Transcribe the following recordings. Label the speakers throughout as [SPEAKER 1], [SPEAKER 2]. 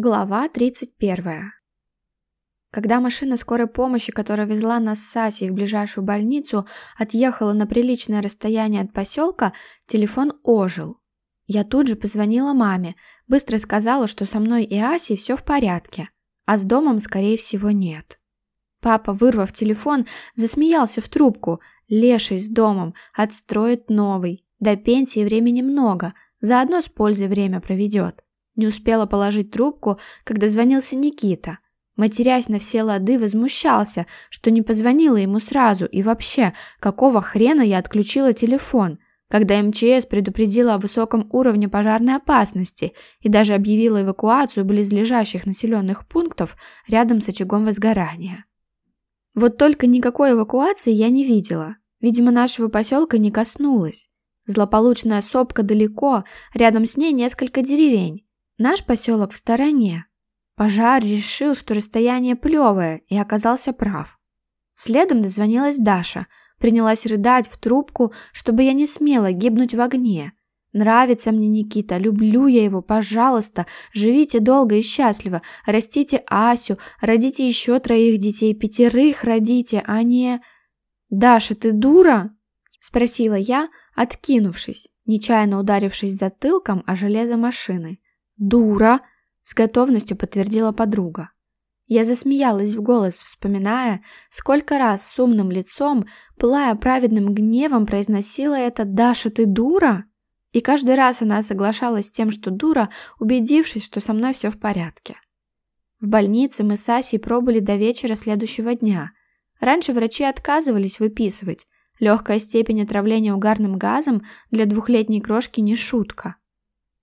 [SPEAKER 1] Глава 31. Когда машина скорой помощи, которая везла нас с Асей в ближайшую больницу, отъехала на приличное расстояние от поселка, телефон ожил. Я тут же позвонила маме, быстро сказала, что со мной и Асей все в порядке, а с домом, скорее всего, нет. Папа, вырвав телефон, засмеялся в трубку. Леший с домом, отстроит новый. До пенсии времени много, заодно с пользой время проведет. Не успела положить трубку, когда звонился Никита. Матерясь на все лады, возмущался, что не позвонила ему сразу и вообще, какого хрена я отключила телефон, когда МЧС предупредила о высоком уровне пожарной опасности и даже объявила эвакуацию близлежащих населенных пунктов рядом с очагом возгорания. Вот только никакой эвакуации я не видела. Видимо, нашего поселка не коснулась. Злополучная сопка далеко, рядом с ней несколько деревень. Наш поселок в стороне. Пожар решил, что расстояние плевое, и оказался прав. Следом дозвонилась Даша, принялась рыдать в трубку, чтобы я не смела гибнуть в огне. Нравится мне Никита, люблю я его, пожалуйста, живите долго и счастливо, растите Асю, родите еще троих детей, пятерых родите, а не... «Даша, ты дура?» – спросила я, откинувшись, нечаянно ударившись затылком о железо машины. «Дура!» – с готовностью подтвердила подруга. Я засмеялась в голос, вспоминая, сколько раз с умным лицом, пылая праведным гневом, произносила это «Даша, ты дура?» И каждый раз она соглашалась с тем, что дура, убедившись, что со мной все в порядке. В больнице мы с Асей пробыли до вечера следующего дня. Раньше врачи отказывались выписывать. Легкая степень отравления угарным газом для двухлетней крошки не шутка.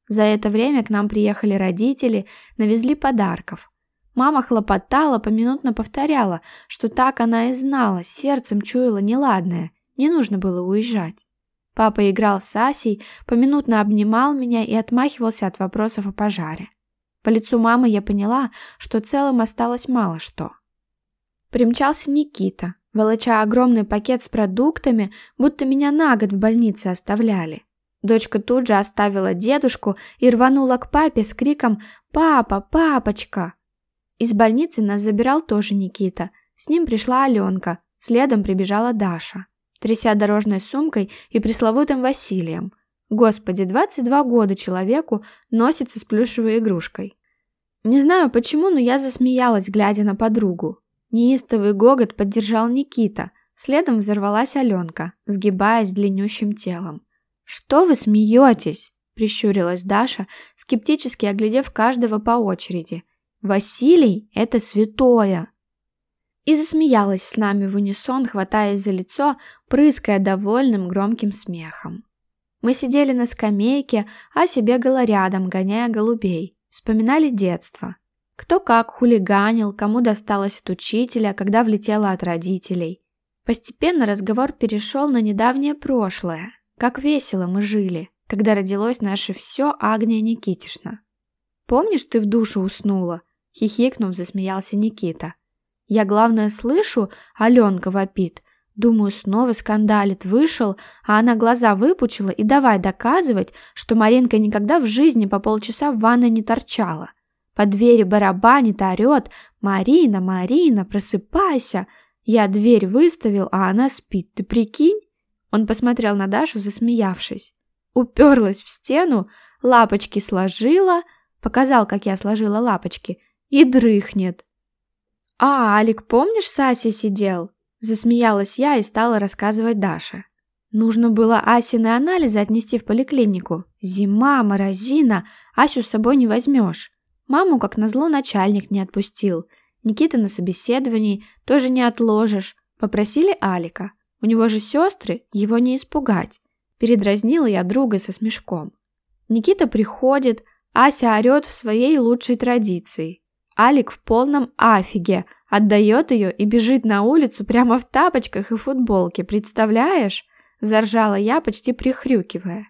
[SPEAKER 1] За это время к нам приехали родители, навезли подарков. Мама хлопотала, поминутно повторяла, что так она и знала, сердцем чуяла неладное, не нужно было уезжать. Папа играл с Асей, поминутно обнимал меня и отмахивался от вопросов о пожаре. По лицу мамы я поняла, что целым осталось мало что. Примчался Никита, волоча огромный пакет с продуктами, будто меня на год в больнице оставляли. Дочка тут же оставила дедушку и рванула к папе с криком «Папа! Папочка!». Из больницы нас забирал тоже Никита. С ним пришла Аленка, следом прибежала Даша, тряся дорожной сумкой и пресловутым Василием. Господи, 22 года человеку носится с плюшевой игрушкой. Не знаю почему, но я засмеялась, глядя на подругу. Неистовый гогот поддержал Никита, следом взорвалась Аленка, сгибаясь длиннющим телом. «Что вы смеетесь?» – прищурилась Даша, скептически оглядев каждого по очереди. «Василий – это святое!» И засмеялась с нами в унисон, хватаясь за лицо, прыская довольным громким смехом. Мы сидели на скамейке, Ася бегала рядом, гоняя голубей. Вспоминали детство. Кто как хулиганил, кому досталось от учителя, когда влетело от родителей. Постепенно разговор перешел на недавнее прошлое, Как весело мы жили, когда родилось наше все Агния Никитишна. Помнишь, ты в душу уснула? Хихикнув, засмеялся Никита. Я, главное, слышу, Аленка вопит. Думаю, снова скандалит, вышел, а она глаза выпучила и давай доказывать, что Маринка никогда в жизни по полчаса в ванной не торчала. По двери барабанит, орет «Марина, Марина, просыпайся!» Я дверь выставил, а она спит, ты прикинь? Он посмотрел на Дашу, засмеявшись. Уперлась в стену, лапочки сложила, показал, как я сложила лапочки, и дрыхнет. «А, Алик, помнишь, Сася сидел?» Засмеялась я и стала рассказывать Даше. Нужно было Асины анализы отнести в поликлинику. Зима, морозина, Асю с собой не возьмешь. Маму, как назло, начальник не отпустил. Никита на собеседовании тоже не отложишь. Попросили Алика. У него же сестры, его не испугать. Передразнила я друга со смешком. Никита приходит, Ася орет в своей лучшей традиции. Алик в полном афиге, отдает ее и бежит на улицу прямо в тапочках и футболке, представляешь? Заржала я, почти прихрюкивая.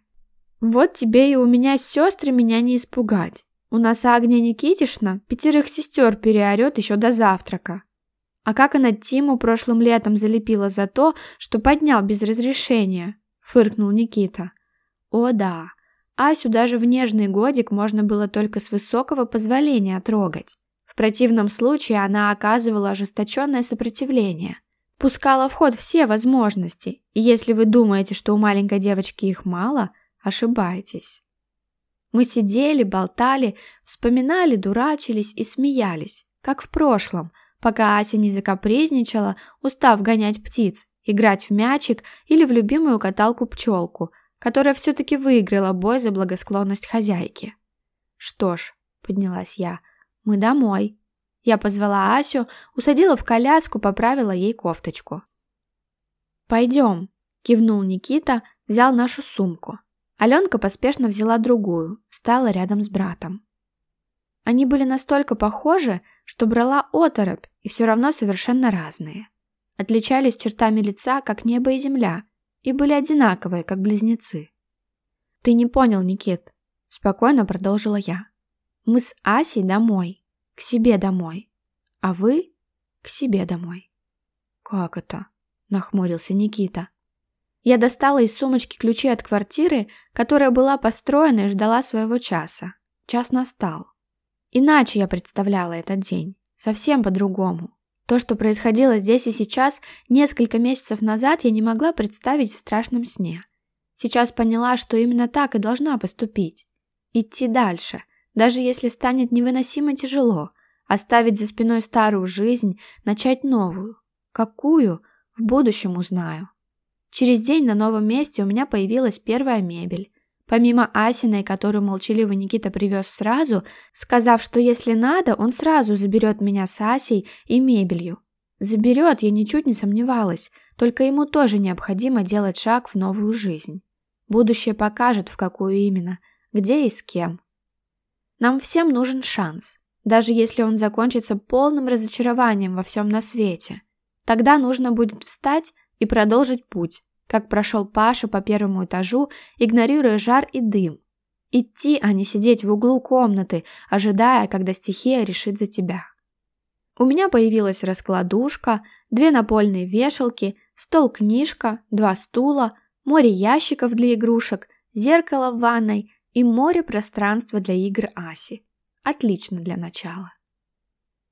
[SPEAKER 1] Вот тебе и у меня сестры меня не испугать. У нас Агния Никитишна пятерых сестер переорет еще до завтрака. А как она Тиму прошлым летом залепила за то, что поднял без разрешения? Фыркнул Никита. О да, Асю даже в нежный годик можно было только с высокого позволения трогать. В противном случае она оказывала ожесточенное сопротивление. Пускала в ход все возможности, и если вы думаете, что у маленькой девочки их мало, ошибаетесь. Мы сидели, болтали, вспоминали, дурачились и смеялись, как в прошлом, пока Ася не закапризничала, устав гонять птиц, играть в мячик или в любимую каталку-пчелку, которая все-таки выиграла бой за благосклонность хозяйки. «Что ж», — поднялась я, — «мы домой». Я позвала Асю, усадила в коляску, поправила ей кофточку. «Пойдем», — кивнул Никита, взял нашу сумку. Аленка поспешно взяла другую, стала рядом с братом. Они были настолько похожи, что брала оторопь и все равно совершенно разные. Отличались чертами лица, как небо и земля, и были одинаковые, как близнецы. «Ты не понял, Никит», – спокойно продолжила я. «Мы с Асей домой, к себе домой, а вы к себе домой». «Как это?» – нахмурился Никита. Я достала из сумочки ключи от квартиры, которая была построена и ждала своего часа. Час настал. Иначе я представляла этот день. Совсем по-другому. То, что происходило здесь и сейчас, несколько месяцев назад я не могла представить в страшном сне. Сейчас поняла, что именно так и должна поступить. Идти дальше, даже если станет невыносимо тяжело, оставить за спиной старую жизнь, начать новую. Какую? В будущем узнаю. Через день на новом месте у меня появилась первая мебель, Помимо Асиной, которую молчаливо Никита привез сразу, сказав, что если надо, он сразу заберет меня с Асей и мебелью. Заберет, я ничуть не сомневалась, только ему тоже необходимо делать шаг в новую жизнь. Будущее покажет, в какую именно, где и с кем. Нам всем нужен шанс, даже если он закончится полным разочарованием во всем на свете. Тогда нужно будет встать и продолжить путь, как прошел Паша по первому этажу, игнорируя жар и дым. Идти, а не сидеть в углу комнаты, ожидая, когда стихия решит за тебя. У меня появилась раскладушка, две напольные вешалки, стол-книжка, два стула, море ящиков для игрушек, зеркало в ванной и море пространства для игр Аси. Отлично для начала.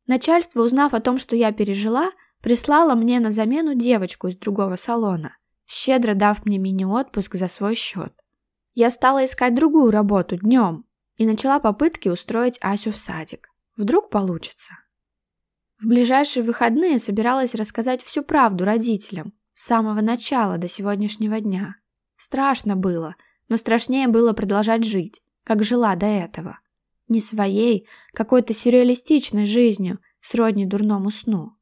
[SPEAKER 1] Начальство, узнав о том, что я пережила, прислало мне на замену девочку из другого салона – щедро дав мне мини-отпуск за свой счет. Я стала искать другую работу днем и начала попытки устроить Асю в садик. Вдруг получится. В ближайшие выходные собиралась рассказать всю правду родителям с самого начала до сегодняшнего дня. Страшно было, но страшнее было продолжать жить, как жила до этого. Не своей, какой-то сюрреалистичной жизнью, сродни дурному сну.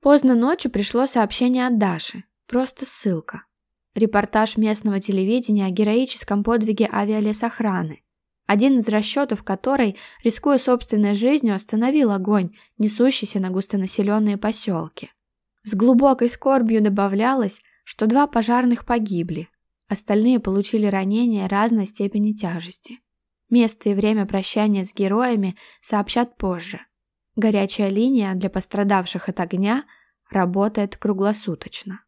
[SPEAKER 1] Поздно ночью пришло сообщение от Даши, Просто ссылка. Репортаж местного телевидения о героическом подвиге авиалесохраны. Один из расчетов которой, рискуя собственной жизнью, остановил огонь, несущийся на густонаселенные поселки. С глубокой скорбью добавлялось, что два пожарных погибли, остальные получили ранения разной степени тяжести. Место и время прощания с героями сообщат позже. Горячая линия для пострадавших от огня работает круглосуточно.